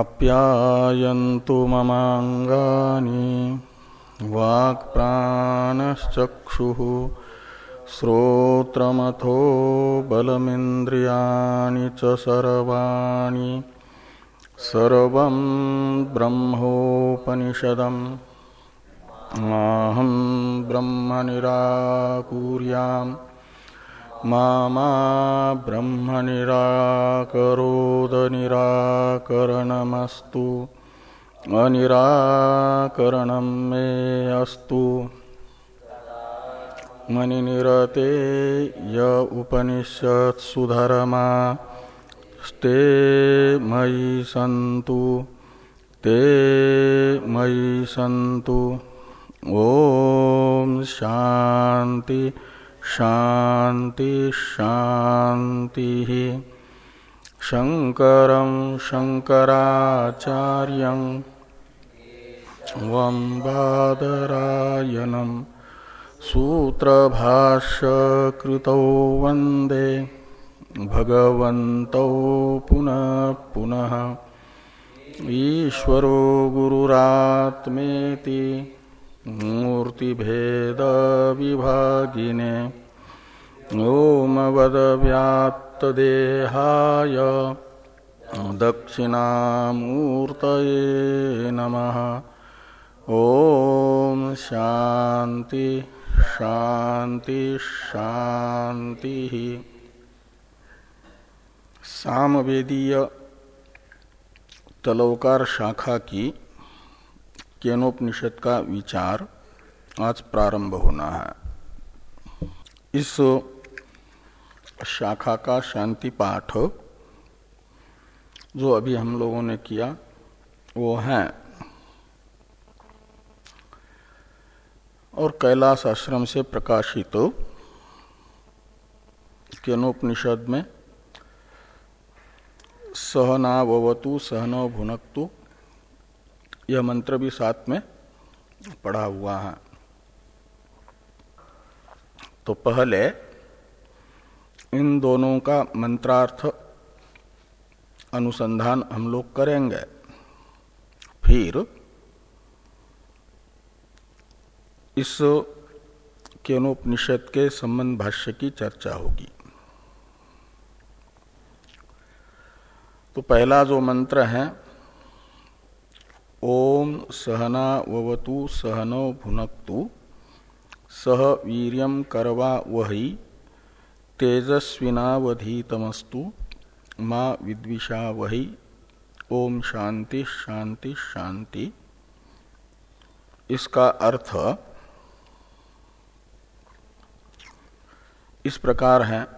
आप्यायन्तु ममाङ्गानि वाक्प्राणश्चक्षुः श्रोत्रमथो बलमिन्द्रियाणि च सर्वाणि सर्वं ब्रह्मोपनिषदम् अहं ब्रह्म निराकुर्याम् मा ब्रह्म निराकरोदनिराकरणमस्तु अनिराकरणं मे अस्तु। मणिनिरते य उपनिषत्सु धर्मा स्ते मयि सन्तु। ते मयि सन्तु। ॐ शान्ति शान्ति शान्ति शङ्करं शङ्कराचार्यं वम्बादरायणम् सूत्रभाष्यकृतौ वंदे भगवन्तौ पुनः पुनः ईश्वरो गुरुरात्मेति मूर्तिभेदविभागिने ओमवदव्यात्तदेहाय दक्षिणामूर्तये नमः। ॐ शान्ति शांति शांति। सामवेदीय तलवकार शाखा की केनोपनिषद का विचार आज प्रारंभ होना है। इस शाखा का शांति पाठ जो अभी हम लोगों ने किया, वो है। और कैलाश आश्रम से प्रकाशित तो केनोपनिषद में सहनावतु सहनव भुनक्तु यह मंत्र भी साथ में पढ़ा हुआ है। तो पहले इन दोनों का मंत्रार्थ अनुसंधान हम लोग करेंगे। फिर इस केनोपनिषद के संबंध भाष्य की चर्चा होगी। तो पहला जो मंत्र है ओम सहना ववतु सहनो भुनक्तु, सह वीर करवा वही, तेजस्विनावधीतमस्तु, माँ विद्विषा वही। ओम शांति शांति शांति। इसका अर्थ इस प्रकार है।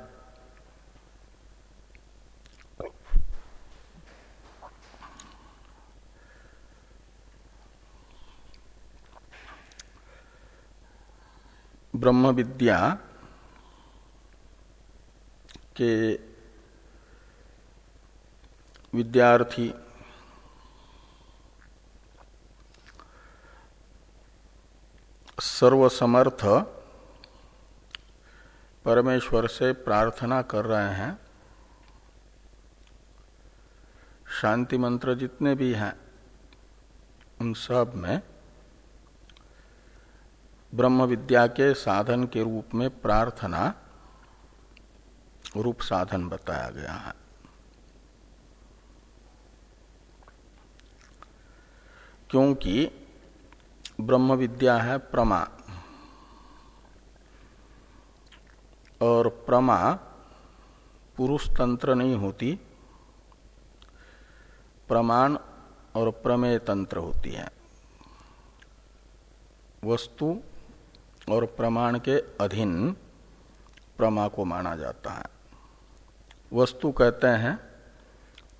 ब्रह्म विद्या के विद्यार्थी सर्वसमर्थ परमेश्वर से प्रार्थना कर रहे हैं। शांति मंत्र जितने भी हैं, उन सब में ब्रह्म विद्या के साधन के रूप में प्रार्थना रूप साधन बताया गया है। क्योंकि ब्रह्म विद्या है प्रमा। और प्रमा पुरुष तंत्र नहीं होती, प्रमाण और प्रमेय तंत्र होती है। वस्तु और प्रमाण के अधीन प्रमा को माना जाता है। वस्तु कहते हैं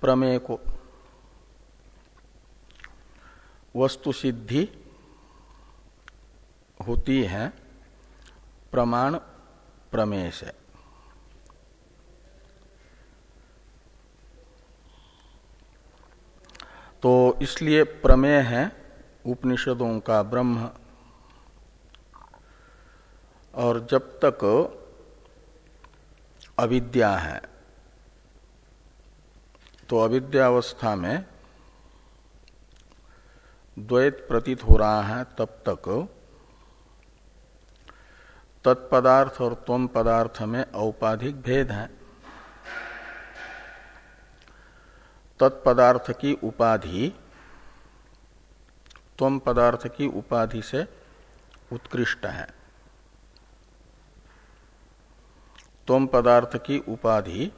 प्रमेय को। वस्तु सिद्धि होती है प्रमाण प्रमेय से। तो इसलिए प्रमेय है उपनिषदों का ब्रह्म और जब तक अविद्या है तो अविद्यावस्था में द्वैत प्रतीत हो रहा है तब तक तत्पदार्थ और त्वम पदार्थ में औपाधिक भेद है। तत्पदार्थ की उपाधि त्वम पदार्थ की उपाधि से उत्कृष्ट है। त्वम पदार्थ की उपाधि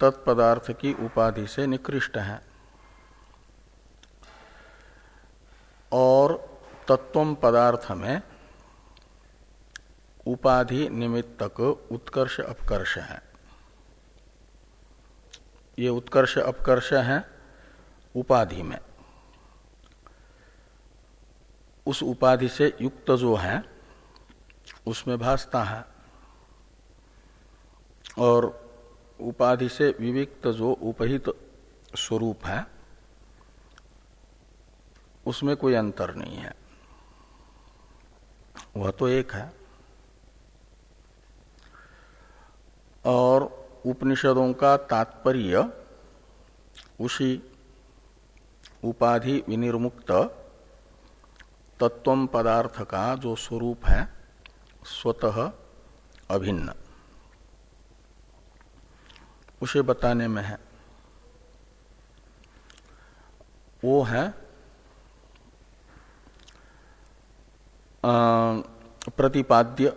तत्पदार्थ की उपाधि से निकृष्ट है। और तत्व पदार्थ में उपाधि निमित्तक उत्कर्ष अपकर्ष है। ये उत्कर्ष अपकर्ष है उपाधि में। उस उपाधि से युक्त जो है, उसमें भासता है। और उपाधि से विविक्त जो उपहित स्वरूप है, उसमें कोई अंतर नहीं है। वह तो एक है। और उपनिषदों का तात्पर्य उसी उपाधि विनिर्मुक्त तत्व पदार्थ का जो स्वरूप है, स्वतः अभिन्न। उसे बताने में है। वो है प्रतिपाद्य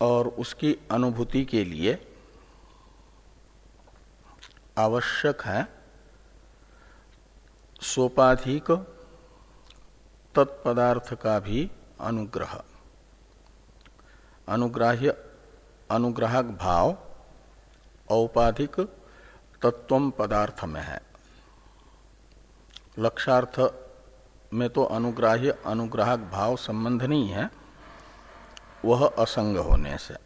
और उसकी अनुभूति के लिए आवश्यक है सोपाधिक तत्पदार्थ का भी अनुग्रह। अनुग्राह्य, अनुग्राहक भाव औपाधिक तत्व पदार्थ में है लक्षार्थ में तो अनुग्राह्य, अनुग्राहक भाव संबंध नहीं है, वह असंग होने से।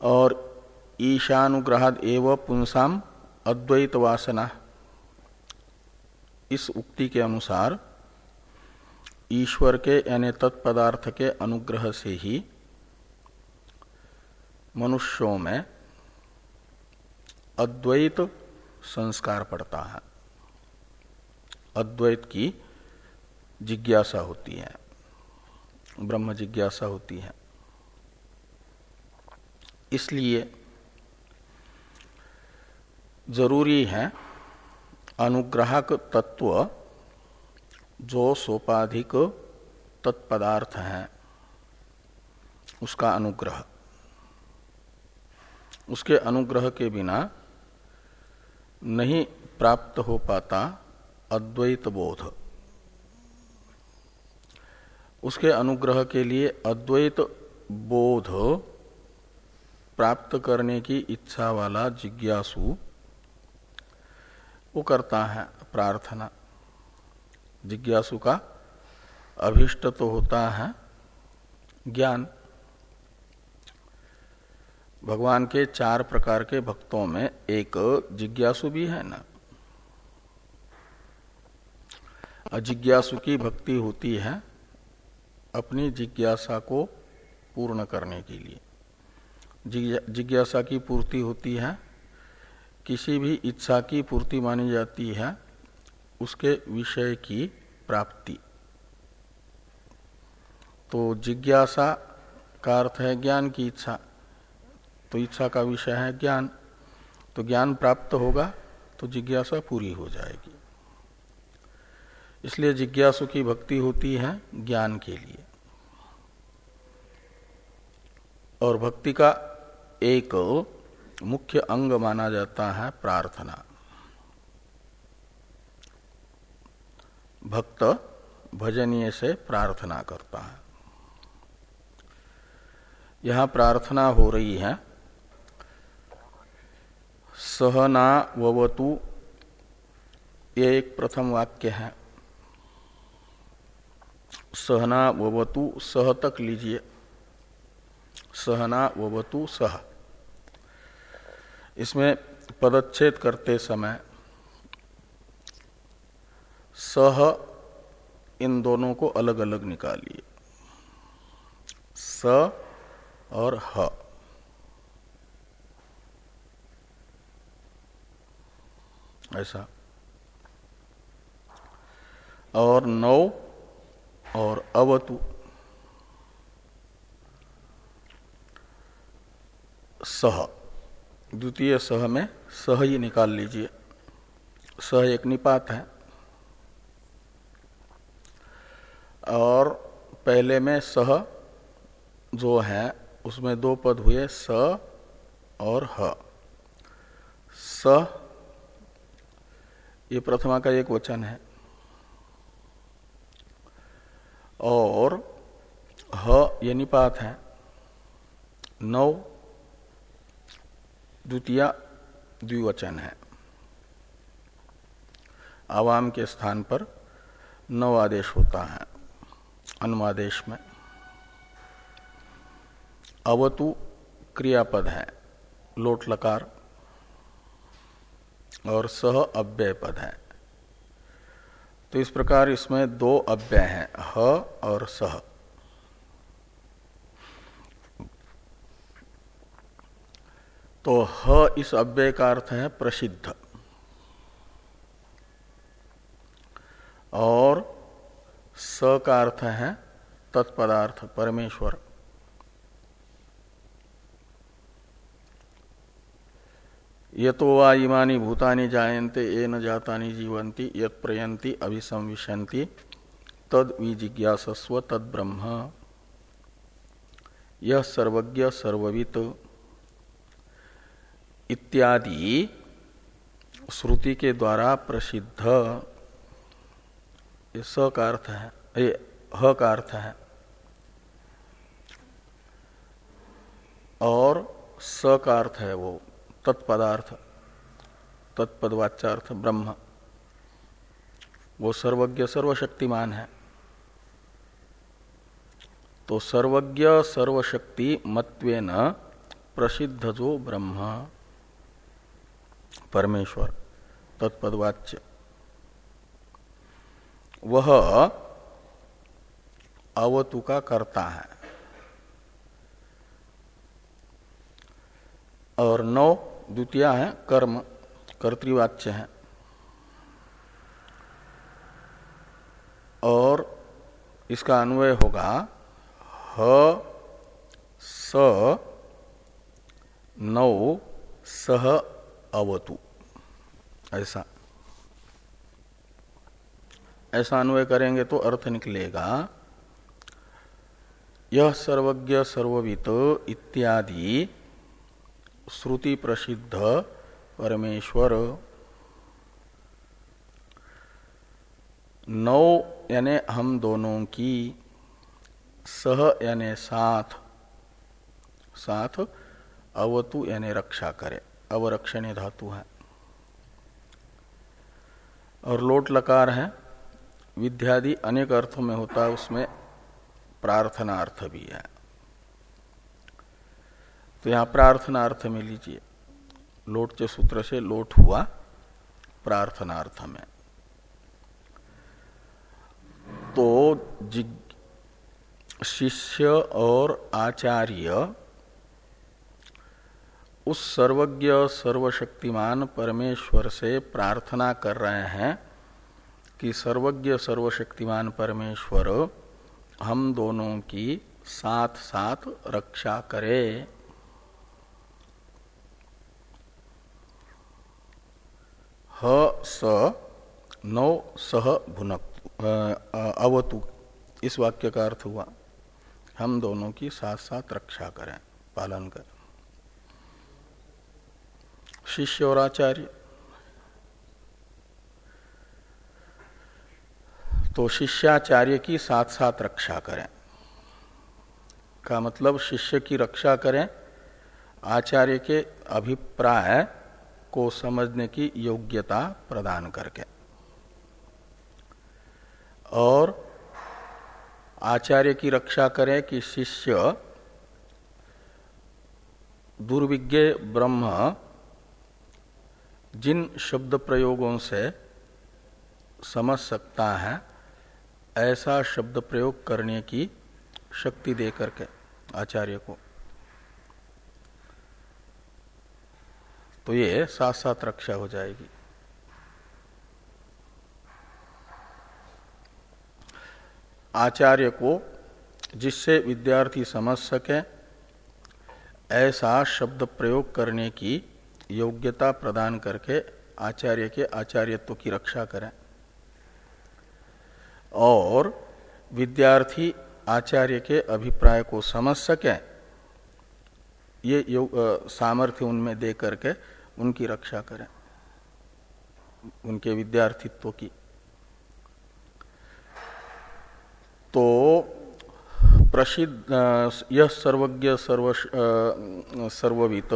और ईशानुग्रहाद एव पुंसाम अद्वैत वासना। इस उक्ति के अनुसार ईश्वर के यानी तत्पदार्थ के अनुग्रह से ही मनुष्यों में अद्वैत संस्कार पड़ता है। अद्वैत की जिज्ञासा होती है, ब्रह्म जिज्ञासा होती है। इसलिए ज़रूरी है अनुग्राहक तत्व जो सोपाधिक तत्पदार्थ है, उसका अनुग्रह। उसके अनुग्रह के बिना नहीं प्राप्त हो पाता अद्वैत बोध। उसके अनुग्रह के लिए अद्वैत बोध प्राप्त करने की इच्छा वाला जिज्ञासु, वो करता है प्रार्थना। जिज्ञासु का अभिष्ट तो होता है ज्ञान। भगवान के चार प्रकार के भक्तों में एक जिज्ञासु भी है ना? अजिज्ञासु की भक्ति होती है अपनी जिज्ञासा को पूर्ण करने के लिए। जिज्ञासा की पूर्ति होती है, किसी भी इच्छा की पूर्ति मानी जाती है, उसके विषय की प्राप्ति। तो जिज्ञासा का अर्थ है ज्ञान की इच्छा। तो इच्छा का विषय है ज्ञान। तो ज्ञान प्राप्त होगा तो जिज्ञासा पूरी हो जाएगी। इसलिए जिज्ञासु की भक्ति होती है ज्ञान के लिए। और भक्ति का एक मुख्य अंग माना जाता है प्रार्थना। भक्त भजनीय से प्रार्थना करता है। यहाँ प्रार्थना हो रही है सहना ववतु, ये एक प्रथम वाक्य है। सहना ववतु, सह तक लीजिए। सहना ववतु, सह। इसमें पदच्छेद करते समय सह इन दोनों को अलग अलग निकालिए। स और ह। ऐसा। और नौ, और अवतु। सह। द्वितीय सह में सह ही निकाल लीजिए। सह एक निपात है। और पहले में सह जो है, उसमें दो पद हुए स और ह। स ये प्रथमा का एक वचन है। और ह ये निपात है। नौ द्वितीय द्विवचन है। आवाम के स्थान पर नव आदेश होता है। अनुवादेश में। अवतु क्रियापद है। लोट लकार। और सह अव्यय पद है। तो इस प्रकार इसमें दो अव्यय हैं, ह और सह। तो ह इस अव्यय का अर्थ है प्रसिद्ध। और स का अर्थ है तत्पदार्थ, परमेश्वर। ये तो वा इमानी भूतानि जायन्ते, ये न जातानि जीवंती यत प्रयंती अभिसंविशंति तद विजिज्ञासस्व, तद ब्रह्म। यह सर्वज्ञ, सर्ववित, इत्यादि श्रुति के द्वारा प्रसिद्ध। स का अर्थ है, ये ह का अर्थ है। और स का अर्थ है वो। तत्पदार्थ, तत्पदवाच्यार्थ ब्रह्म। वो सर्वज्ञ सर्वशक्तिमान है। तो सर्वज्ञ सर्वशक्ति मत्वेन प्रसिद्ध जो ब्रह्म। परमेश्वर, तत्पदवाच्य। वह अवतु का करता है। और नौ द्वितीय है कर्म, कर्तवाच्य है। और इसका अन्वय होगा ह, स, नौ, सह, अवतु। ऐसा। ऐसा अन्वय करेंगे तो अर्थ निकलेगा यह सर्वज्ञ, सर्ववित इत्यादि श्रुति प्रसिद्ध परमेश्वर। नौ यानी हम दोनों की, सह यानी साथ। साथ, अवतु यानी रक्षा करे। अवरक्षण धातु है। और लोट लकार है। विद्यादि अनेक अर्थों में होता है, उसमें प्रार्थना अर्थ भी है। तो यहाँ प्रार्थना अर्थ में लीजिए। लोट के सूत्र से लोट हुआ प्रार्थना अर्थ में। तो शिष्य और आचार्य उस सर्वज्ञ, सर्वशक्तिमान परमेश्वर से प्रार्थना कर रहे हैं कि सर्वज्ञ, सर्वशक्तिमान परमेश्वर हम दोनों की साथ साथ रक्षा करे। ह, स, नौ, सह, भुनक अवतु। इस वाक्य का अर्थ हुआ, हम दोनों की साथ साथ रक्षा करें, पालन करें। शिष्य और आचार्य तो शिष्याचार्य की साथ साथ रक्षा करें। का मतलब शिष्य की रक्षा करें, आचार्य के अभिप्राय को समझने की योग्यता प्रदान करके। और आचार्य की रक्षा करें कि शिष्य दुर्विज्ञ ब्रह्म जिन शब्द प्रयोगों से समझ सकता है, ऐसा शब्द प्रयोग करने की शक्ति दे करके आचार्य को। तो ये साथ साथ रक्षा हो जाएगी। आचार्य को जिससे विद्यार्थी समझ सके, ऐसा शब्द प्रयोग करने की योग्यता प्रदान करके आचार्य के आचार्यत्व की रक्षा करें। और विद्यार्थी आचार्य के अभिप्राय को समझ सके ये सामर्थ्य उनमें दे करके उनकी रक्षा करें। उनके विद्यार्थित्व की। तो प्रसिद्ध यह सर्वज्ञ सर्व सर्ववित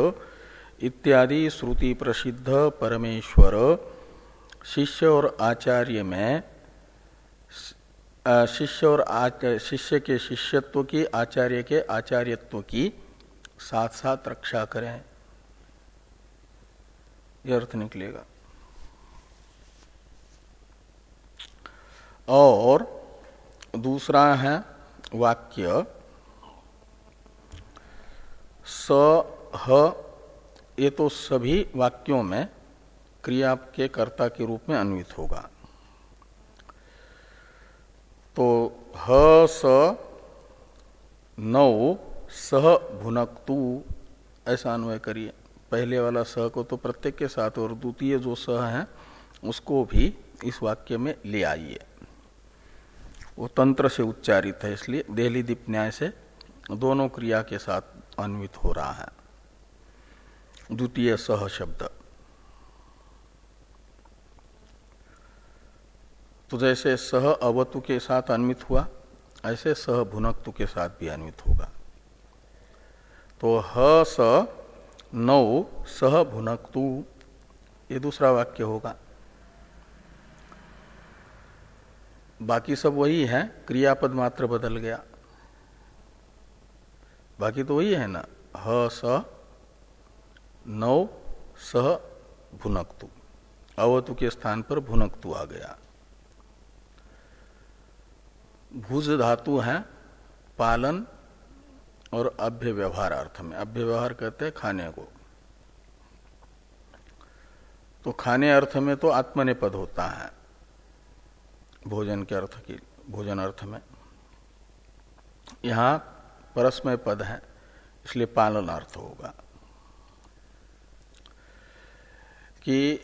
इत्यादि श्रुति प्रसिद्ध परमेश्वर शिष्य और आचार्य में शिष्य और शिष्य के शिष्यत्व की, आचार्य के आचार्यत्व की साथ साथ रक्षा करें यह अर्थ निकलेगा। और दूसरा है वाक्य, स, ह, ये तो सभी वाक्यों में क्रिया के कर्ता के रूप में अन्वित होगा। तो ह, स, नौ सह भुनक भुनकतु, ऐसा अन्वय करिए। पहले वाला सह को तो प्रत्येक के साथ और द्वितीय जो सह है, उसको भी इस वाक्य में ले आइए। वो तंत्र से उच्चारित है, इसलिए देहली दीप न्याय से दोनों क्रिया के साथ अन्वित हो रहा है। द्वितीय सह शब्द। तो जैसे सह अवतु के साथ अन्वित हुआ, ऐसे सह भुनक्तु के साथ भी अन्वित होगा। तो ह, स, नौ, सह भुनक्तु। ये दूसरा वाक्य होगा। बाकी सब वही है, क्रियापद मात्र बदल गया। बाकी तो वही है ना? ह, स, नौ, सह भुनक्तु। अवतु के स्थान पर भुनक्तु आ गया। भुज धातु है, पालन और अभ्य व्यवहार अर्थ में। अभ्य व्यवहार कहते हैं खाने को। तो खाने अर्थ में तो आत्मनिपद होता है, भोजन के अर्थ की, भोजन अर्थ में। यहाँ परस्मय पद है, इसलिए पालन अर्थ होगा। कि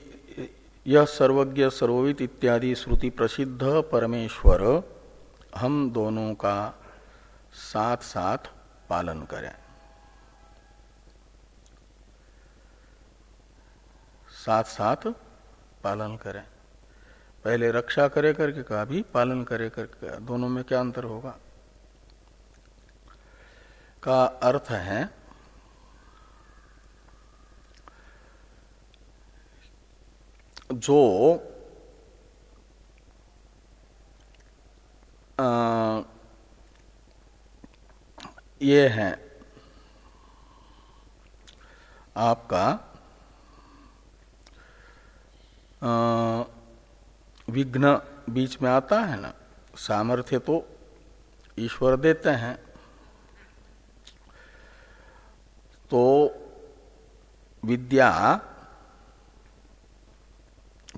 यह सर्वज्ञ सर्ववित इत्यादि श्रुति प्रसिद्ध परमेश्वर, हम दोनों का साथ साथ पालन करें। साथ साथ पालन करें। पहले रक्षा करे करके कहा भी पालन करे करके कहा दोनों में क्या अंतर होगा? का अर्थ है जो आ, ये है आपका विघ्न बीच में आता है ना, सामर्थ्य तो ईश्वर देते हैं। तो विद्या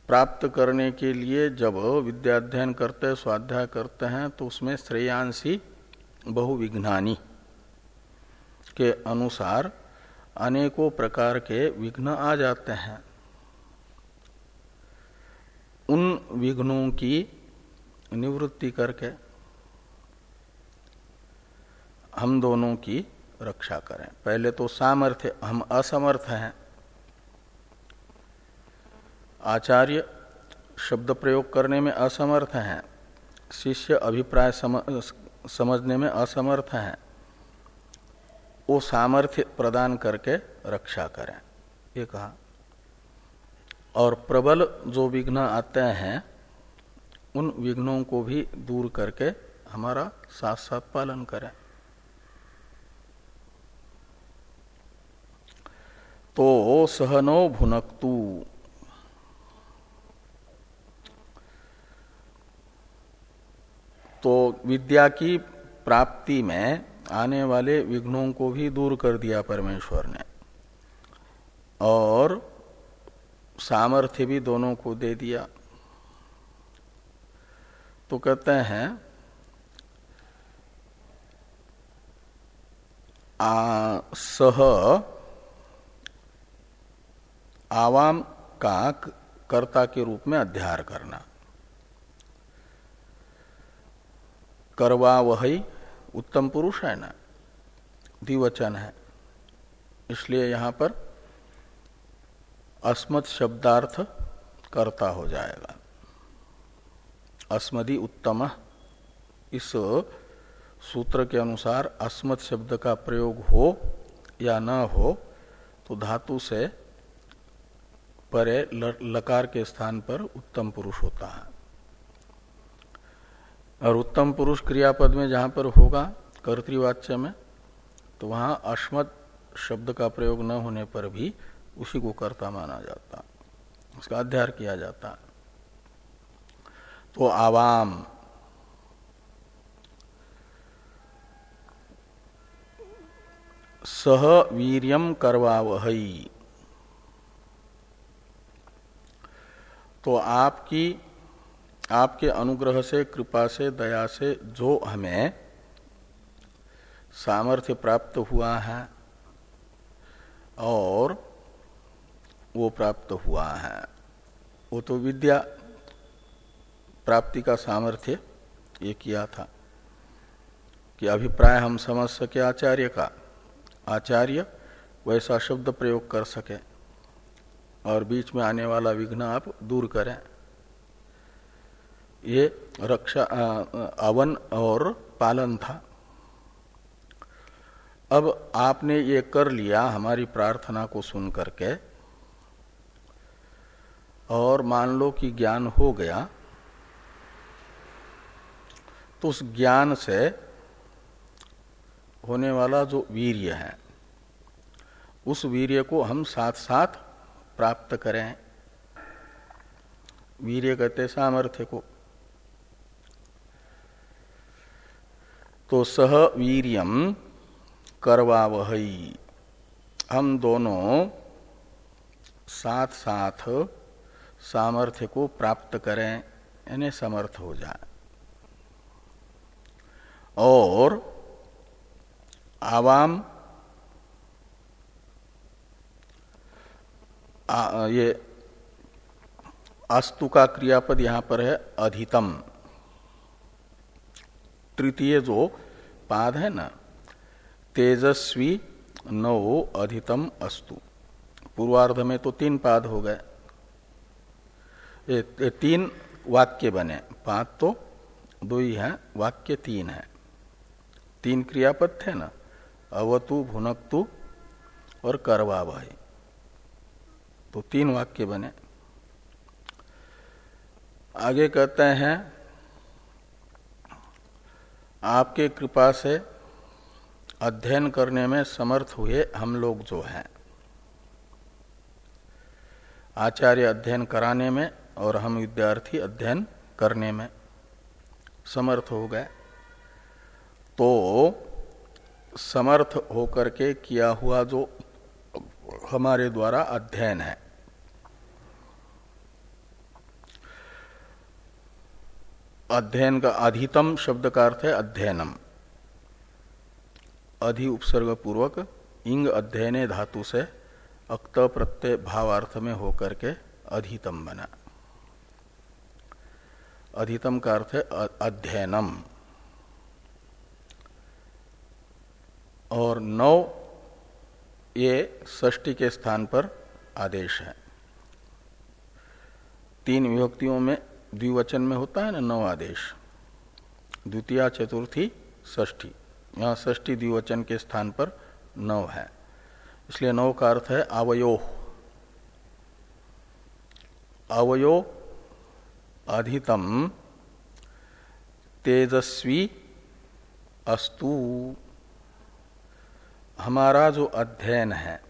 प्राप्त करने के लिए जब विद्या अध्ययन करते स्वाध्याय करते हैं तो उसमें श्रेयांशी बहुविघ्नानी। के अनुसार अनेकों प्रकार के विघ्न आ जाते हैं। उन विघ्नों की निवृत्ति करके हम दोनों की रक्षा करें। पहले तो सामर्थ्य, हम असमर्थ हैं। आचार्य शब्द प्रयोग करने में असमर्थ हैं। शिष्य अभिप्राय समझने में असमर्थ हैं। वो सामर्थ्य प्रदान करके रक्षा करें। ये कहा। और प्रबल जो विघ्न आते हैं, उन विघ्नों को भी दूर करके हमारा साथ साथ पालन करें। तो सहनो भुनकतु। तो विद्या की प्राप्ति में आने वाले विघ्नों को भी दूर कर दिया परमेश्वर ने। और सामर्थ्य भी दोनों को दे दिया। तो कहते हैं आ, सह आवाम का कर्ता के रूप में अध्यार करना। करवा वही उत्तम पुरुष है ना? द्विवचन है। इसलिए यहाँ पर अस्मत् शब्दार्थ कर्ता हो जाएगा। अस्मदि उत्तम। इस सूत्र के अनुसार अस्मत् शब्द का प्रयोग हो या न हो तो धातु से परे लकार के स्थान पर उत्तम पुरुष होता है। और उत्तम पुरुष क्रियापद में जहाँ पर होगा कर्तवाच्य में तो वहाँ अस्मत् शब्द का प्रयोग न होने पर भी उसी को कर्ता माना जाता, उसका अध्ययन किया जाता। तो आवाम, सह वीरियम करवावहई तो आपकी आपके अनुग्रह से, कृपा से, दया से जो हमें सामर्थ्य प्राप्त हुआ है और वो प्राप्त हुआ है। वो तो विद्या प्राप्ति का सामर्थ्य ये किया था कि अभिप्राय हम समझ सके आचार्य का। आचार्य वैसा शब्द प्रयोग कर सके और बीच में आने वाला विघ्न आप दूर करें। ये रक्षा अवन और पालन था। अब आपने ये कर लिया हमारी प्रार्थना को सुन करके, और मान लो कि ज्ञान हो गया तो उस ज्ञान से होने वाला जो वीर्य है, उस वीर्य को हम साथ साथ प्राप्त करें। वीर्य कहते सामर्थ्य को। तो सह वीरियम करवा वही हम दोनों साथ साथ सामर्थ्य को प्राप्त करें यानी समर्थ हो जाए। और आवाम आ, ये अस्तु का क्रियापद यहाँ पर है अधितम। तृतीय जो पाद है ना, तेजस्वी नौ अधितम अस्तु। पूर्वार्ध में तो तीन पाद हो गए। तीन वाक्य बने। पाद तो दो ही है, वाक्य तीन है। तीन क्रियापद थे ना, अवतु, भुनकतु और करवा भाई तो तीन वाक्य बने। आगे कहते हैं आपके कृपा से अध्ययन करने में समर्थ हुए हम लोग जो हैं। आचार्य अध्ययन कराने में और हम विद्यार्थी अध्ययन करने में समर्थ हो गए। तो समर्थ होकर के किया हुआ जो हमारे द्वारा अध्ययन है। अध्ययन का अधितम शब्द का अर्थ है अध्ययनम। अधि उपसर्ग पूर्वक इंग अध्ययने धातु से अक्त प्रत्यय भावार्थ में होकर के अधितम बना। अधितम का अर्थ है अध्ययनम। और नौ ये षष्टि के स्थान पर आदेश है। तीन विभक्तियों में द्विवचन में होता है ना नौ आदेश। द्वितीय, चतुर्थी, षष्ठी। यहाँ षष्ठी द्विवचन के स्थान पर नौ है। इसलिए नौ का अर्थ है अवयो अवयो अधितम तेजस्वी अस्तु। हमारा जो अध्ययन है,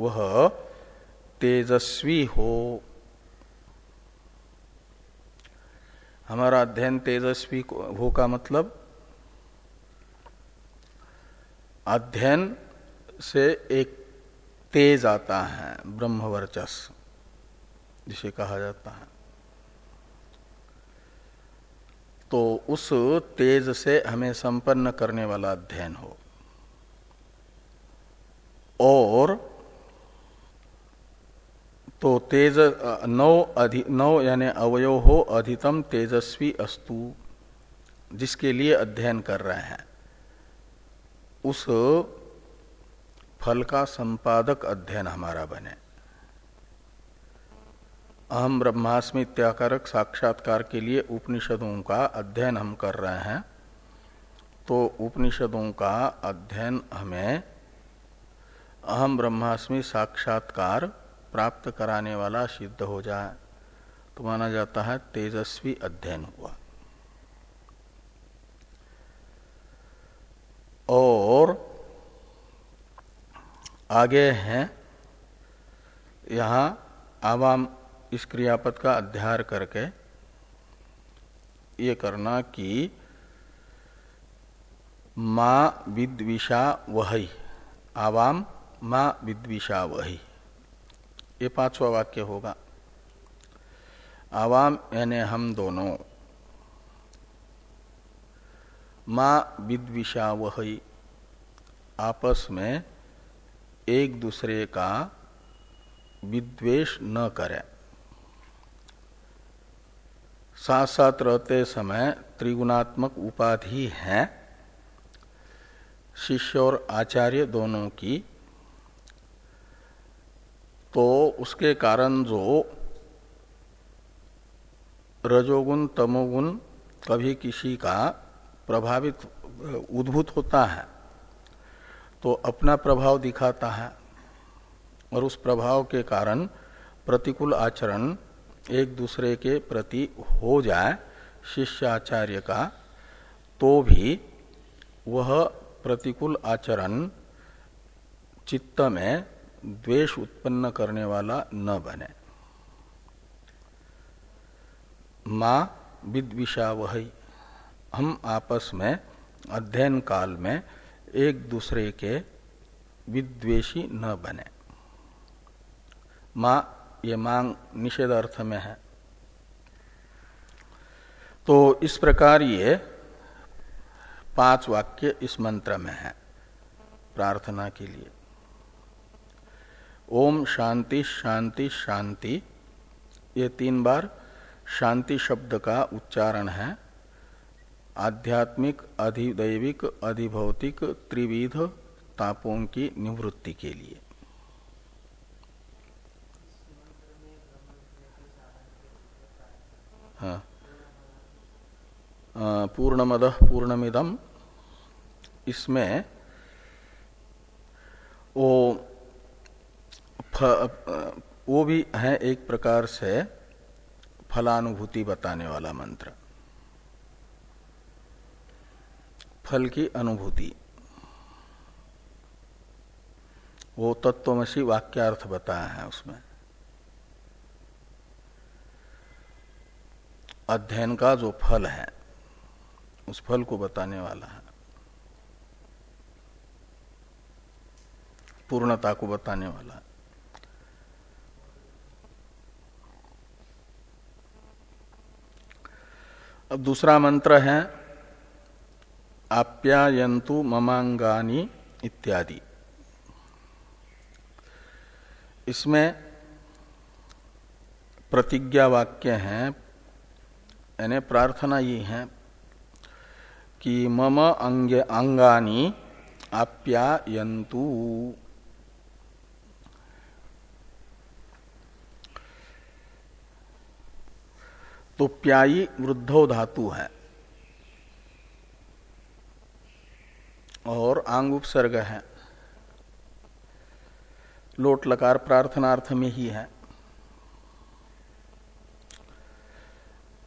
वह तेजस्वी हो। हमारा अध्ययन तेजस्वी हो का मतलब अध्ययन से एक तेज आता है ब्रह्मवर्चस जिसे कहा जाता है। तो उस तेज से हमें संपन्न करने वाला अध्ययन हो। और तो तेज नौ अधि, नौ यानी अवयव हो, अधितम तेजस्वी अस्तु, जिसके लिए अध्ययन कर रहे हैं। उस फल का संपादक अध्ययन हमारा बने। अहम ब्रह्मास्मि इत्याकारक साक्षात्कार के लिए उपनिषदों का अध्ययन हम कर रहे हैं। तो उपनिषदों का अध्ययन हमें अहम ब्रह्मास्मि साक्षात्कार प्राप्त कराने वाला सिद्ध हो जाए। तो माना जाता है तेजस्वी अध्ययन हुआ। और आगे हैं, यहाँ आवाम इस क्रियापद का अध्यार करके ये करना कि माँ विद्विषा वही, आवाम माँ विद्विषा वही। ये पांचवा वाक्य होगा। आवाम, यानी हम दोनों। माँ विद्विषा वही आपस में एक दूसरे का विद्वेष न करें। साथ साथ रहते समय त्रिगुणात्मक उपाधि है। शिष्य और आचार्य दोनों की तो उसके कारण जो रजोगुण, तमोगुण कभी किसी का प्रभावित, उद्भूत होता है तो अपना प्रभाव दिखाता है। और उस प्रभाव के कारण प्रतिकूल आचरण एक दूसरे के प्रति हो जाए, शिष्याचार्य का तो भी वह प्रतिकूल आचरण चित्त में द्वेष उत्पन्न करने वाला न बने। माँ विद्विषा वही हम आपस में, अध्ययन काल में, एक दूसरे के विद्वेषी न बने। माँ, ये मांग निषेध अर्थ में है। तो इस प्रकार ये पाँच वाक्य इस मंत्र में है, प्रार्थना के लिए। ओम शांति शांति शांति। ये तीन बार शांति शब्द का उच्चारण है। आध्यात्मिक अधिदैविक अधिभौतिक त्रिविध तापों की निवृत्ति के लिए। हाँ। पूर्णमद पूर्णमिदम। इसमें फ, वो भी है एक प्रकार से फलानुभूति बताने वाला मंत्र। फल की अनुभूति। वो तत्वमसी वाक्यार्थ बताया है उसमें। अध्ययन का जो फल है, उस फल को बताने वाला है। पूर्णता को बताने वाला है। अब दूसरा मंत्र है आप्यायंतु ममांगानी इत्यादि। इसमें प्रतिज्ञा वाक्य हैं, यानी प्रार्थना ये है कि मम अंग अंगानी आप्यायंतु तो प्यायी वृद्धो धातु है। और आंग उपसर्ग है। लोट लकार प्रार्थनार्थ में ही है।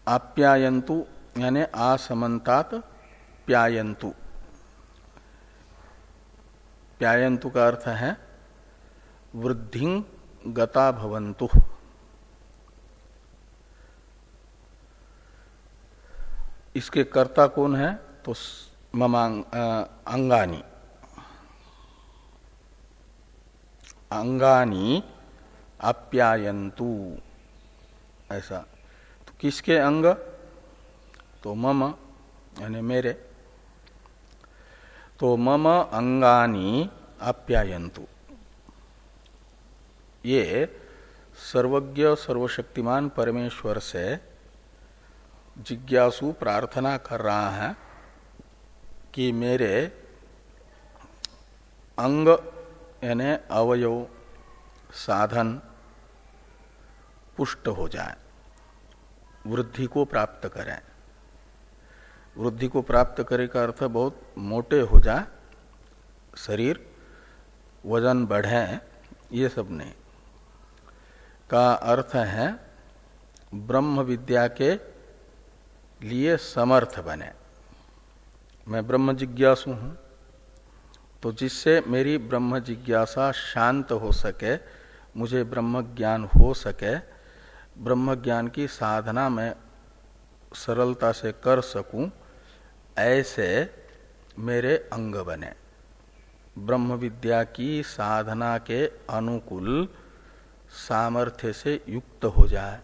आप्यायंतु, यानी आसमंतात प्यायंतु। प्यायंतु का अर्थ है, वृद्धि गता भवंतु। इसके कर्ता कौन है? तो ममांग अंगानी। अंगानी आप्यायंतु ऐसा। तो किसके अंग? तो मम, यानी मेरे। तो मम, अंगानी आप्यायंतु ये सर्वज्ञ, सर्वशक्तिमान परमेश्वर से जिज्ञासु प्रार्थना कर रहा है कि मेरे अंग यानी अवयव साधन पुष्ट हो जाए, वृद्धि को प्राप्त करें। वृद्धि को प्राप्त करे का अर्थ बहुत मोटे हो जाए, शरीर, वज़न बढ़े, ये सब नहीं। का अर्थ है ब्रह्म विद्या के लिए समर्थ बने। मैं ब्रह्म जिज्ञासु हूँ। तो जिससे मेरी ब्रह्म जिज्ञासा शांत हो सके, मुझे ब्रह्म ज्ञान हो सके, ब्रह्म ज्ञान की साधना में सरलता से कर सकूँ, ऐसे मेरे अंग बने। ब्रह्म विद्या की साधना के अनुकूल सामर्थ्य से युक्त हो जाए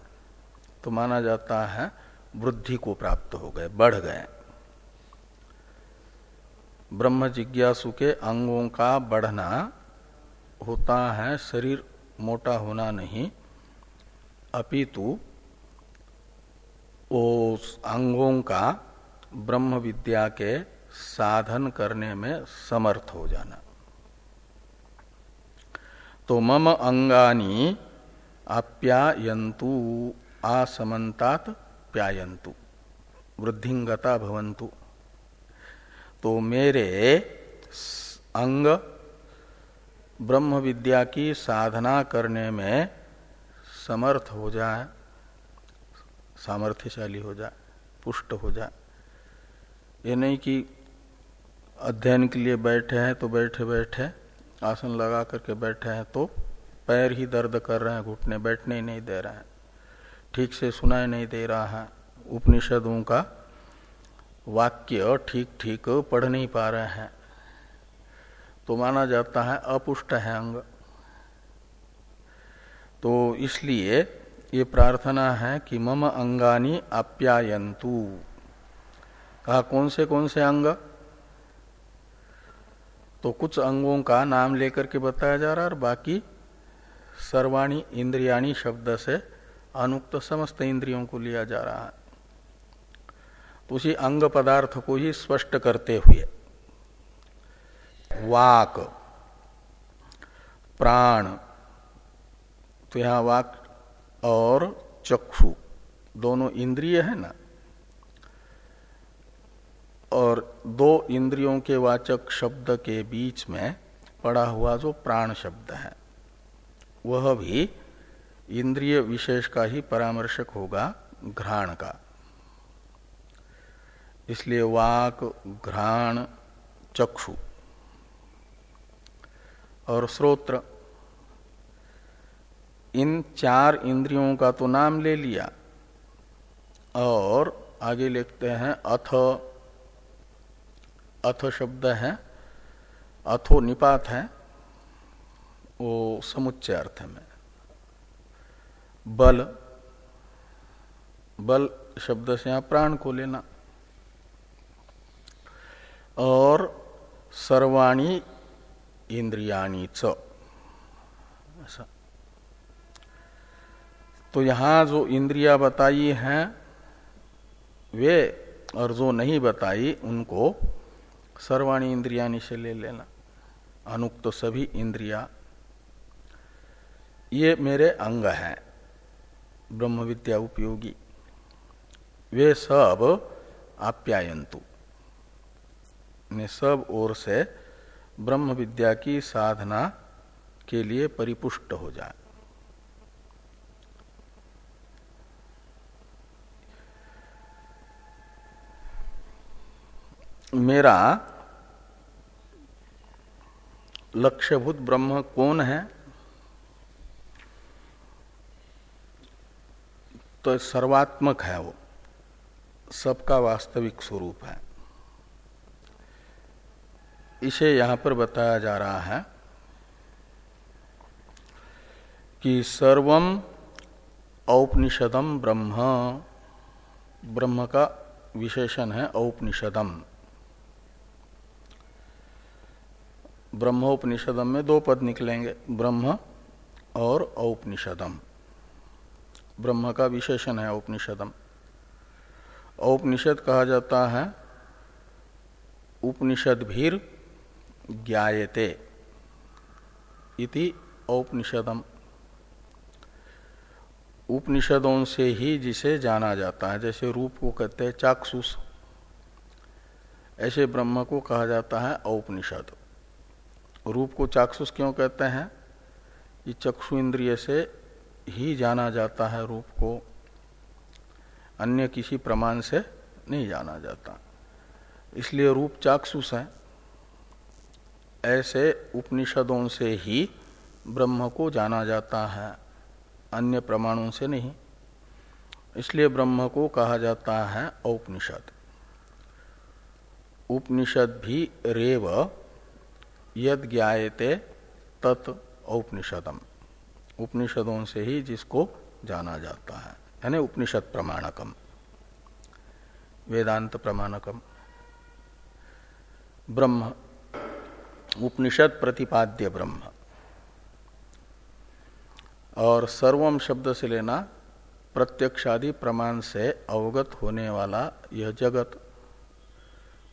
तो माना जाता है वृद्धि को प्राप्त हो गए, बढ़ गए। ब्रह्म जिज्ञासु के अंगों का बढ़ना होता है, शरीर मोटा होना नहीं। अपितु उस अंगों का ब्रह्म विद्या के साधन करने में समर्थ हो जाना। तो मम अंगानी आप्यायंतु आसमंतात प्यायंतु वृद्धिंगता भवंतु तो मेरे अंग ब्रह्म विद्या की साधना करने में समर्थ हो जाए, सामर्थ्यशाली हो जाए, पुष्ट हो जाए। ये नहीं कि अध्ययन के लिए बैठे हैं तो बैठे बैठे, आसन लगा करके बैठे हैं तो पैर ही दर्द कर रहे हैं, घुटने बैठने ही नहीं दे रहे हैं। ठीक से सुनाई नहीं दे रहा है। उपनिषदों का वाक्य ठीक ठीक पढ़ नहीं पा रहे हैं। तो माना जाता है अपुष्ट है अंग। तो इसलिए ये प्रार्थना है कि मम अंगानी आप्यायंतु कहा, कौन से कौन से अंग? तो कुछ अंगों का नाम लेकर के बताया जा रहा है और बाकी सर्वाणी इंद्रियाणी शब्द से अनुक्त समस्त इंद्रियों को लिया जा रहा है। तो उसी अंग पदार्थ को ही स्पष्ट करते हुए वाक, प्राण तो यहाँ वाक और चक्षु दोनों इंद्रिय है ना? और दो इंद्रियों के वाचक शब्द के बीच में पड़ा हुआ जो प्राण शब्द है, वह भी इंद्रिय विशेष का ही परामर्शक होगा घ्राण का। इसलिए वाक, घ्राण, चक्षु और श्रोत्र इन चार इंद्रियों का तो नाम ले लिया। और आगे लिखते हैं अथ। अथ शब्द है, अथो निपात है, वो समुच्चय अर्थ में। बल बल शब्द से यहाँ प्राण को लेना। और सर्वाणी इंद्रियाणी च। तो यहाँ जो इंद्रिया बताई हैं, वे और जो नहीं बताई, उनको सर्वाणी इंद्रियानी से ले लेना। अनुक्त तो सभी इंद्रिया। ये मेरे अंग हैं। ब्रह्म विद्या उपयोगी। वे सब आप्यायंतु। ने सब ओर से ब्रह्म विद्या की साधना के लिए परिपुष्ट हो जाए। मेरा लक्ष्यभूत ब्रह्म कौन है? तो सर्वात्मक है वो। सबका वास्तविक स्वरूप है। इसे यहाँ पर बताया जा रहा है कि सर्वम औपनिषदम ब्रह्म। ब्रह्म का विशेषण है औपनिषदम ब्रह्मोपनिषदम में दो पद निकलेंगे, ब्रह्म और औपनिषदम ब्रह्म का विशेषण है औपनिषदम औपनिषद कहा जाता है, उपनिषद भीर ज्ञायते इति औपनिषदम। उपनिषदों से ही जिसे जाना जाता है, जैसे रूप को कहते हैं चाक्षुष, ऐसे ब्रह्म को कहा जाता है औपनिषद। रूप को चाक्षुष क्यों कहते हैं? ये चक्षु इंद्रिय से ही जाना जाता है रूप को, अन्य किसी प्रमाण से नहीं जाना जाता। इसलिए रूप चाक्षुष है। ऐसे उपनिषदों से ही ब्रह्म को जाना जाता है, अन्य प्रमाणों से नहीं। इसलिए ब्रह्म को कहा जाता है औपनिषद। उपनिषद भी रेव यद ज्ञाते तत् औपनिषदम। उपनिषदों से ही जिसको जाना जाता है, यानी उपनिषद प्रमाणकम, वेदांत प्रमाणकम। ब्रह्म, उपनिषद प्रतिपाद्य ब्रह्म। और सर्वम शब्द से लेना प्रत्यक्षादि प्रमाण से अवगत होने वाला यह जगत,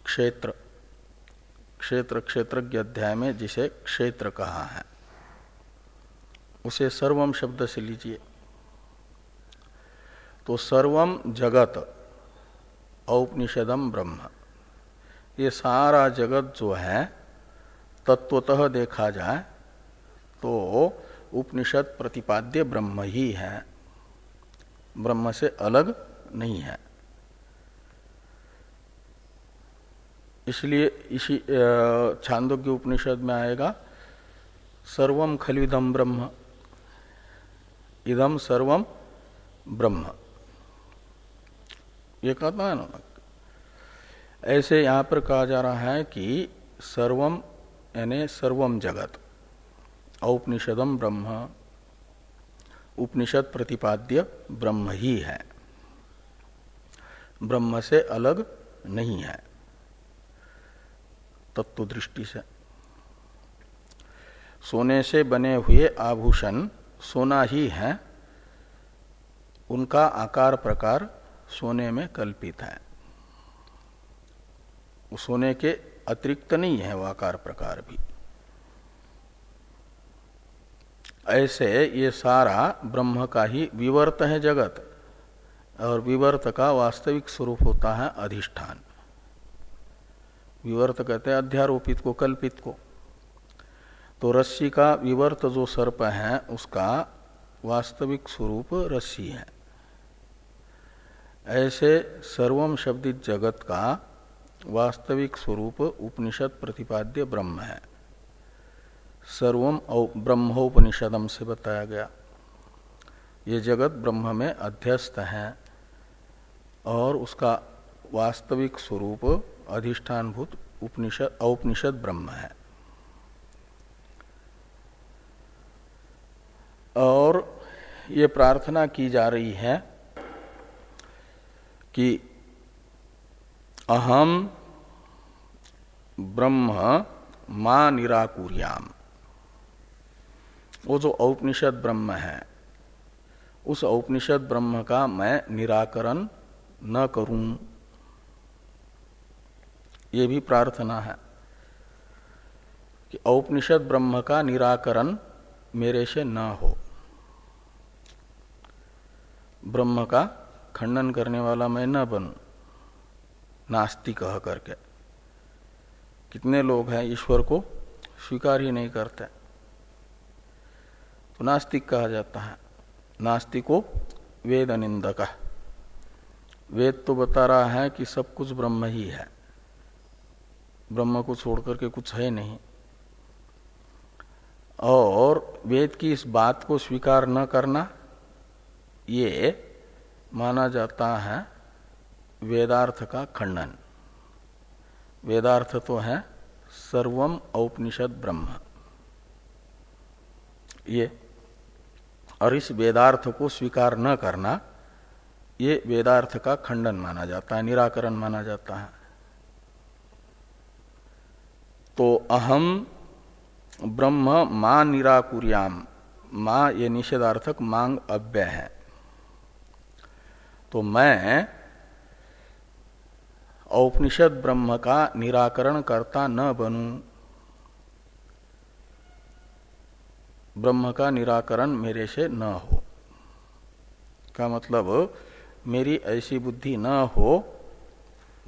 क्षेत्र क्षेत्र, क्षेत्रज्ञ अध्याय में जिसे क्षेत्र कहा है। उसे सर्वम शब्द से लीजिए। तो सर्वम जगत, औपनिषदम ब्रह्म। ये सारा जगत जो है, तत्वतः देखा जाए तो उपनिषद प्रतिपाद्य ब्रह्म ही है। ब्रह्म से अलग नहीं है। इसलिए इसी छांदोग्य उपनिषद में आएगा, सर्वम खलिदम ब्रह्म। इदम सर्वम ब्रह्म। ये कहता है ना? ऐसे यहाँ पर कहा जा रहा है कि सर्वम यानी सर्वम जगत औपनिषदम ब्रह्म, उपनिषद प्रतिपाद्य ब्रह्म ही है। ब्रह्म से अलग नहीं है, तत्व दृष्टि से। सोने से बने हुए आभूषण सोना ही है। उनका आकार प्रकार सोने में कल्पित है। सोने के अतिरिक्त नहीं है वह आकार प्रकार भी। ऐसे ये सारा ब्रह्म का ही विवर्त है जगत, और विवर्त का वास्तविक स्वरूप होता है अधिष्ठान। विवर्त कहते हैं अध्यारोपित को, कल्पित को। तो रस्सी का विवर्त जो सर्प है, उसका वास्तविक स्वरूप रस्सी है। ऐसे सर्वम शब्दित जगत का वास्तविक स्वरूप उपनिषद प्रतिपाद्य ब्रह्म है। सर्वम ब्रह्मोपनिषदम से बताया गया। ये जगत ब्रह्म में अध्यस्त है और उसका वास्तविक स्वरूप अधिष्ठानभूत उपनिषद औपनिषद ब्रह्म है। और ये प्रार्थना की जा रही है कि अहम ब्रह्म माँ निराकुर्याम। वो जो औपनिषद ब्रह्म है, उस औपनिषद ब्रह्म का मैं निराकरण न करूँ। ये भी प्रार्थना है कि औपनिषद ब्रह्म का निराकरण मेरे से न हो। ब्रह्म का खंडन करने वाला मैं न बनू। नास्तिक कह करके। कितने लोग हैं ईश्वर को स्वीकार ही नहीं करते। तो नास्तिक कहा जाता है। नास्तिको वेद निंदक। वेद तो बता रहा है कि सब कुछ ब्रह्म ही है। ब्रह्म को छोड़ करके कुछ है नहीं। और वेद की इस बात को स्वीकार न करना ये माना जाता है वेदार्थ का खंडन। वेदार्थ तो है सर्वम औपनिषद ब्रह्म। ये, और इस वेदार्थ को स्वीकार न करना, ये वेदार्थ का खंडन माना जाता है, निराकरण माना जाता है। तो अहम ब्रह्म माँ निराकुर्याम, माँ ये निषेधार्थक मांग अव्यय है। तो मैं औपनिषद ब्रह्म का निराकरण करता न बनू। ब्रह्म का निराकरण मेरे से न हो। का मतलब मेरी ऐसी बुद्धि न हो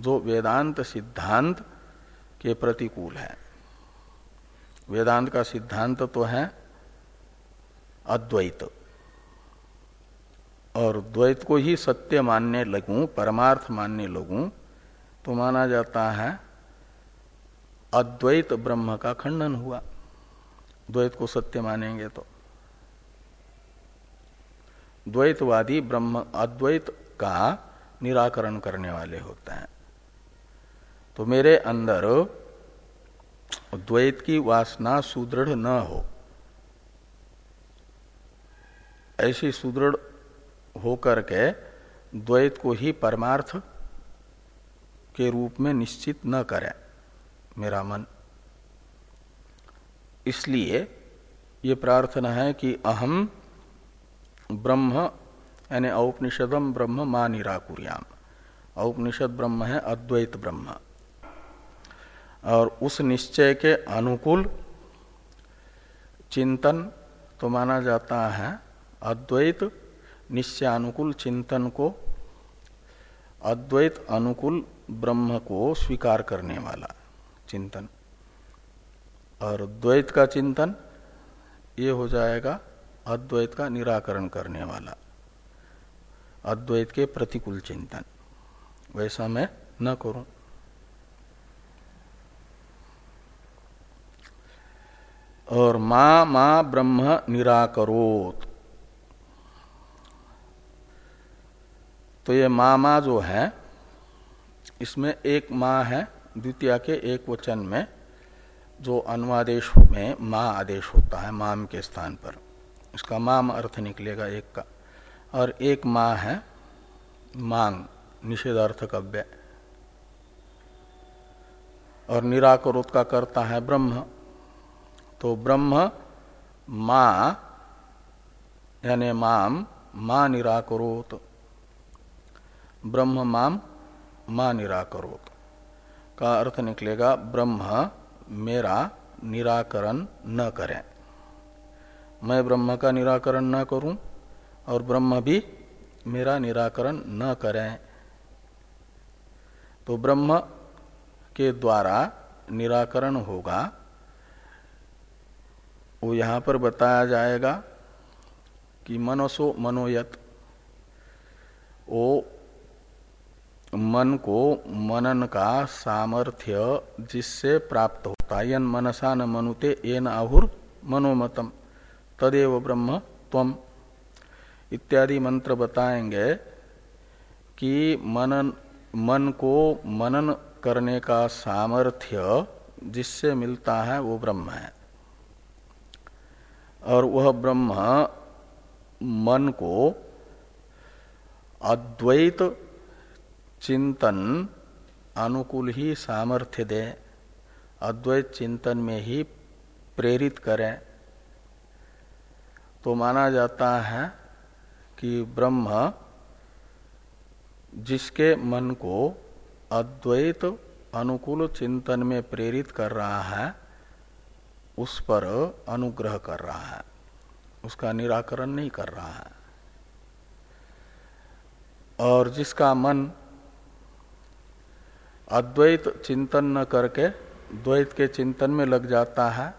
जो वेदांत सिद्धांत के प्रतिकूल है। वेदांत का सिद्धांत तो है अद्वैत। और द्वैत को ही सत्य मानने लगूं, परमार्थ मानने लगूं तो माना जाता है अद्वैत ब्रह्म का खंडन हुआ। द्वैत को सत्य मानेंगे तो। द्वैतवादी ब्रह्म, अद्वैत का निराकरण करने वाले होते हैं। तो मेरे अंदर द्वैत की वासना सुदृढ़ न हो, ऐसी सुदृढ़ होकर के द्वैत को ही परमार्थ के रूप में निश्चित न करें, मेरा मन। इसलिए ये प्रार्थना है कि अहम ब्रह्म, यानी औपनिषदम ब्रह्म मा निराकुर्याम औपनिषद ब्रह्म है अद्वैत ब्रह्म। और उस निश्चय के अनुकूल चिंतन तो माना जाता है अद्वैत निश्चय अनुकूल चिंतन को, अद्वैत अनुकूल ब्रह्म को स्वीकार करने वाला चिंतन। और द्वैत का चिंतन ये हो जाएगा अद्वैत का निराकरण करने वाला, अद्वैत के प्रतिकूल चिंतन। वैसा मैं न करूँ। और मा मा ब्रह्म निराकरोत। तो ये मा मा जो है, इसमें एक माँ है, द्वितीय के एक वचन में, जो अनुवादेश में माँ आदेश होता है, माम के स्थान पर। इसका माम अर्थ निकलेगा एक का। और एक माँ है, मांग निषेधार्थ कव्य और निराकरोत का करता है ब्रह्म। तो ब्रह्म, माँ, यानी माम, माँ निराकरोत। ब्रह्म माम माँ निराकरोत। का अर्थ निकलेगा, ब्रह्म मेरा निराकरण न करें। मैं ब्रह्म का निराकरण न करूँ और ब्रह्म भी मेरा निराकरण न करें। तो ब्रह्म के द्वारा निराकरण होगा, वो यहाँ पर बताया जाएगा कि मनसो मनोयत, वो मन को मनन का सामर्थ्य जिससे प्राप्त होता यन मनसा न मनुते एन आहुर मनोमतम, तदेव ब्रह्म त्वम इत्यादि मंत्र बताएँगे कि मनन, मन को मनन करने का सामर्थ्य जिससे मिलता है, वो ब्रह्म है। और वह ब्रह्म मन को अद्वैत चिंतन अनुकूल ही सामर्थ्य दे, अद्वैत चिंतन में ही प्रेरित करें। तो माना जाता है कि ब्रह्म जिसके मन को अद्वैत अनुकूल चिंतन में प्रेरित कर रहा है, उस पर अनुग्रह कर रहा है। उसका निराकरण नहीं कर रहा है। और जिसका मन अद्वैत चिंतन न करके द्वैत के चिंतन में लग जाता है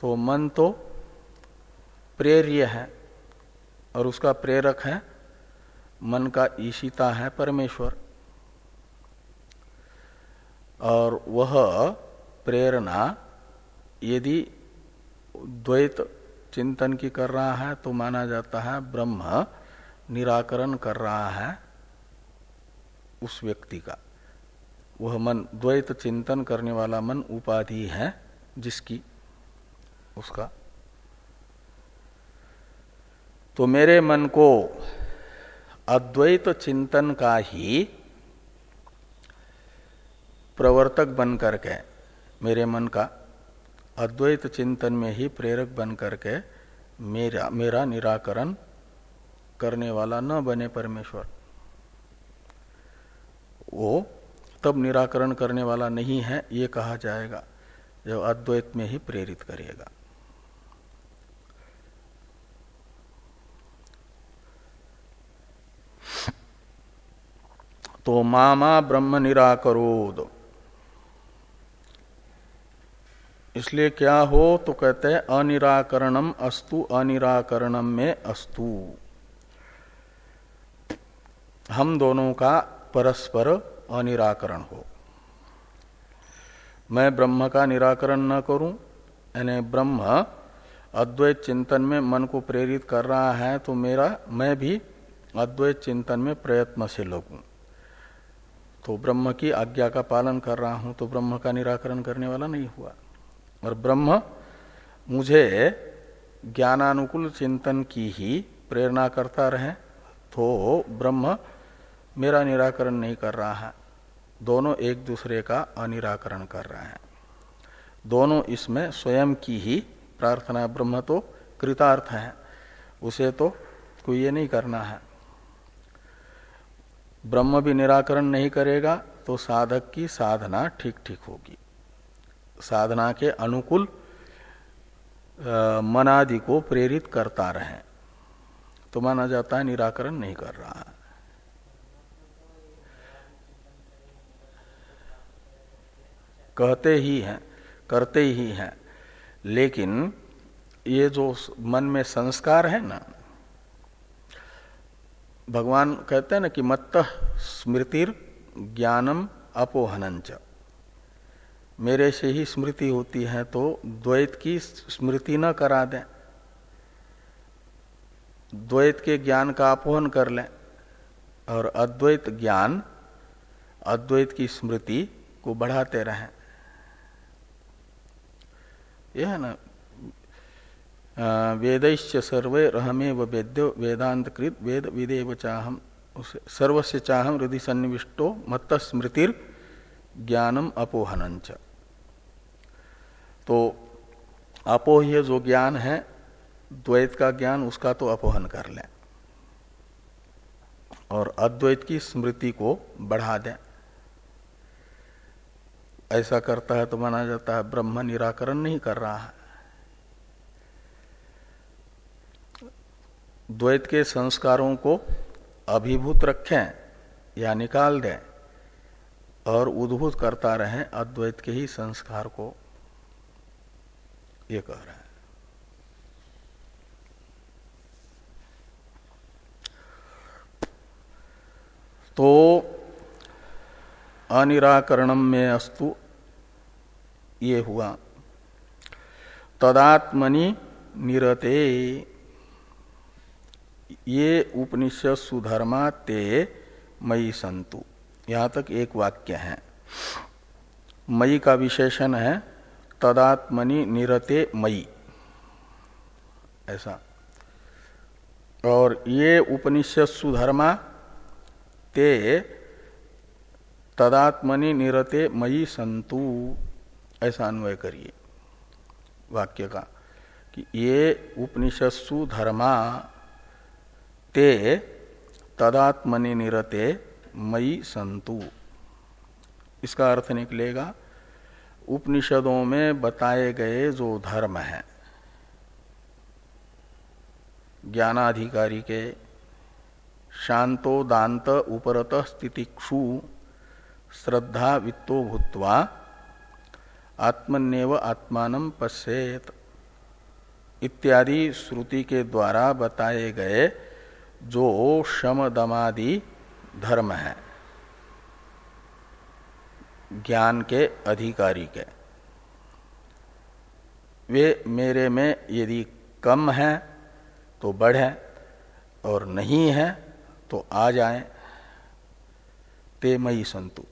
तो मन तो प्रेर्य है और उसका प्रेरक है, मन का ईशिता है परमेश्वर। और वह प्रेरणा, यदि द्वैत चिंतन की कर रहा है तो माना जाता है ब्रह्म निराकरण कर रहा है उस व्यक्ति का। वह मन, द्वैत चिंतन करने वाला मन उपाधि है, जिसकी, उसका। तो मेरे मन को अद्वैत चिंतन का ही प्रवर्तक बन करके, मेरे मन का अद्वैत चिंतन में ही प्रेरक बन करके मेरा मेरा निराकरण करने वाला न बने परमेश्वर। वो तब निराकरण करने वाला नहीं है, ये कहा जाएगा जो अद्वैत में ही प्रेरित करेगा। तो मामा ब्रह्म निराकरोद। इसलिए क्या हो तो कहते हैं, अनिराकरणम अस्तु, अनिराकरणम में अस्तु। हम दोनों का परस्पर अनिराकरण हो। मैं ब्रह्म का निराकरण न करूँ, यानी ब्रह्म अद्वैत चिंतन में मन को प्रेरित कर रहा है तो मेरा, मैं भी अद्वैत चिंतन में प्रयत्न से लगूं तो ब्रह्म की आज्ञा का पालन कर रहा हूँ तो ब्रह्म का निराकरण करने वाला नहीं हुआ। और ब्रह्म मुझे ज्ञानानुकूल चिंतन की ही प्रेरणा करता रहे तो ब्रह्म मेरा निराकरण नहीं कर रहा है। दोनों एक दूसरे का अनिराकरण कर रहे हैं। दोनों इसमें स्वयं की ही प्रार्थना, ब्रह्म तो कृतार्थ है। उसे तो कोई ये नहीं करना है। ब्रह्म भी निराकरण नहीं करेगा तो साधक की साधना ठीक ठीक होगी। साधना के अनुकूल मनादि को प्रेरित करता रहे। तो माना जाता है निराकरण नहीं कर रहा है। कहते ही हैं, करते ही हैं। लेकिन ये जो मन में संस्कार है ना, भगवान कहते हैं ना कि मत्त स्मृतिर ज्ञानम अपोहनंच। मेरे से ही स्मृति होती है तो द्वैत की स्मृति न करा दें। द्वैत के ज्ञान का अपोहन कर लें और अद्वैत ज्ञान, अद्वैत की स्मृति को बढ़ाते रहें। यह है ना? वेदैश्च सर्वे रहमेव वेद्यो वेदांत कृत वेद विदेव चाहम। सर्वस्य चाहम हृदय सन्निविष्टो मत्त स्मृतिर ज्ञानम अपोहनंच तो अपोह्य जो ज्ञान है, द्वैत का ज्ञान, उसका तो अपोहन कर लें। और अद्वैत की स्मृति को बढ़ा दें। ऐसा करता है तो माना जाता है ब्रह्म निराकरण नहीं कर रहा है। द्वैत के संस्कारों को अभिभूत रखें या निकाल दें और उद्भूत करता रहें अद्वैत के ही संस्कार को। ये कह रहे हैं। तो अनिराकरणम में अस्तु। ये हुआ। तदात्मनि निरते। ये उपनिषद सुधर्मा ते मई संतु। यहाँ तक एक वाक्य है। मई का विशेषण है, तदात्मनि निरते मई ऐसा। और ये उपनिषद सुधर्मा ते तदात्मनि निरते मई संतु। ऐसा अन्वय करिए वाक्य का कि ये उपनिषत्सु धर्मा ते तदात्मनि निरते मई संतु। इसका अर्थ निकलेगा, उपनिषदों में बताए गए जो धर्म है, ज्ञानाधिकारी के शांतो दांत उपरत स्थितिक्षु श्रद्धा वित्तो भूतवा आत्मन्यव आत्मान पश्येत इत्यादि श्रुति के द्वारा बताए गए जो शम दमादि धर्म है। ज्ञान के अधिकारी के। वे मेरे में यदि कम है तो बढ़े, और नहीं है तो आ जाए। ते मई संतु।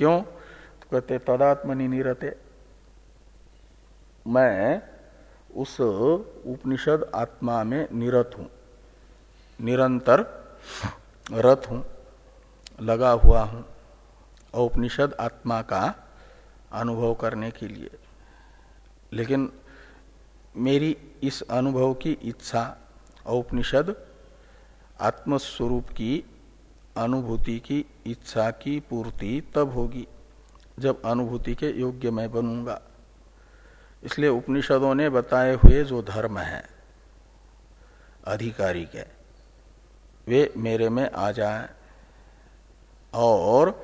क्यों? तो कहते, तदात्मनि निरते। मैं उस उपनिषद आत्मा में निरत हूँ, निरंतर रथ हूँ, लगा हुआ हूँ, औपनिषद आत्मा का अनुभव करने के लिए। लेकिन मेरी इस अनुभव की इच्छा, औपनिषद आत्मस्वरूप की अनुभूति की इच्छा की पूर्ति तब होगी, जब अनुभूति के योग्य मैं बनूँगा। इसलिए उपनिषदों ने बताए हुए जो धर्म है, अधिकारी के, वे मेरे में आ जाए। और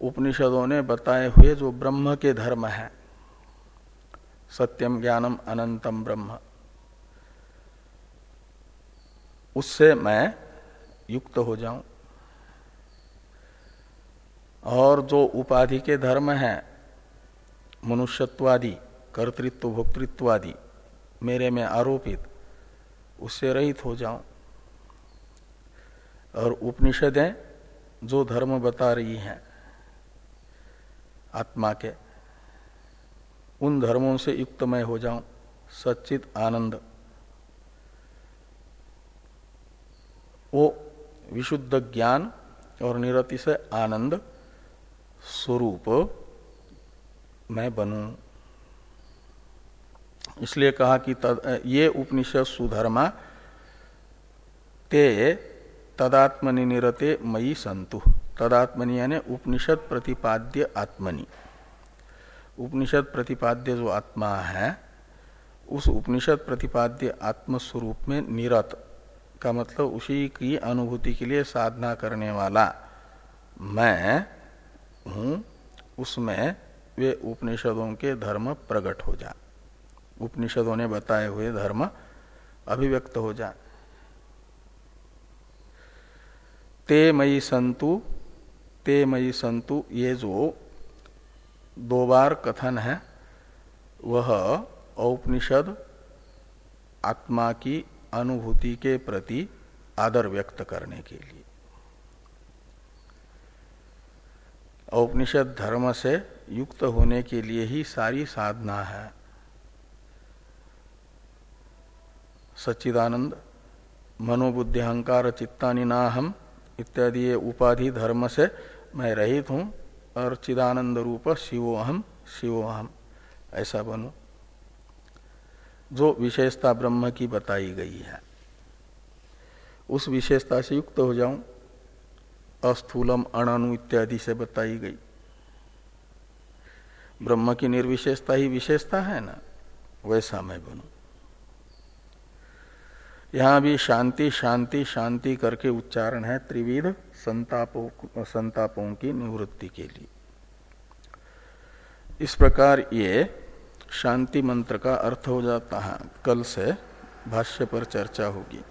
उपनिषदों ने बताए हुए जो ब्रह्म के धर्म है, सत्यम ज्ञानम अनंतम ब्रह्म, उससे मैं युक्त हो जाऊँ। और जो उपाधि के धर्म है, मनुष्यत्वादि, कर्तृत्व, भोक्तृत्वादि, मेरे में आरोपित, उससे रहित हो जाऊँ। और उपनिषदें जो धर्म बता रही हैं, आत्मा के, उन धर्मों से युक्त मैं हो जाऊँ, सच्चित आनंद। वो विशुद्ध ज्ञान और निरति से आनंद स्वरूप मैं बनूं। इसलिए कहा कि तद, ये उपनिषद सुधर्मा ते तदात्मनि निरते मई संतु। तदात्मनि यानी उपनिषद प्रतिपाद्य आत्मनि। उपनिषद प्रतिपाद्य जो आत्मा है उस उपनिषद प्रतिपाद्य आत्म स्वरूप में निरत का मतलब उसी की अनुभूति के लिए साधना करने वाला मैं उसमें वे उपनिषदों के धर्म प्रकट हो जाए। उपनिषदों ने बताए हुए धर्म अभिव्यक्त हो जाए। ते मई संतु, ते मई संतु, ये जो दो बार कथन है, वह औपनिषद आत्मा की अनुभूति के प्रति आदर व्यक्त करने के लिए। औपनिषद धर्म से युक्त होने के लिए ही सारी साधना है। सच्चिदानंद, मनोबुद्धि अहंकार चित्तानि नाहम इत्यादि ये उपाधि धर्म से मैं रहित हूँ। और चिदानंद रूप शिवो अहम शिवो अहम। ऐसा बनू। जो विशेषता ब्रह्म की बताई गई है, उस विशेषता से युक्त हो जाऊँ। अस्थूलम अणनु इत्यादि से बताई गई। ब्रह्म की निर्विशेषता ही विशेषता है ना? वैसा मैं बनू यहाँ भी शांति शांति शांति करके उच्चारण है त्रिविध संतापों संतापों की निवृत्ति के लिए। इस प्रकार ये शांति मंत्र का अर्थ हो जाता है। कल से भाष्य पर चर्चा होगी।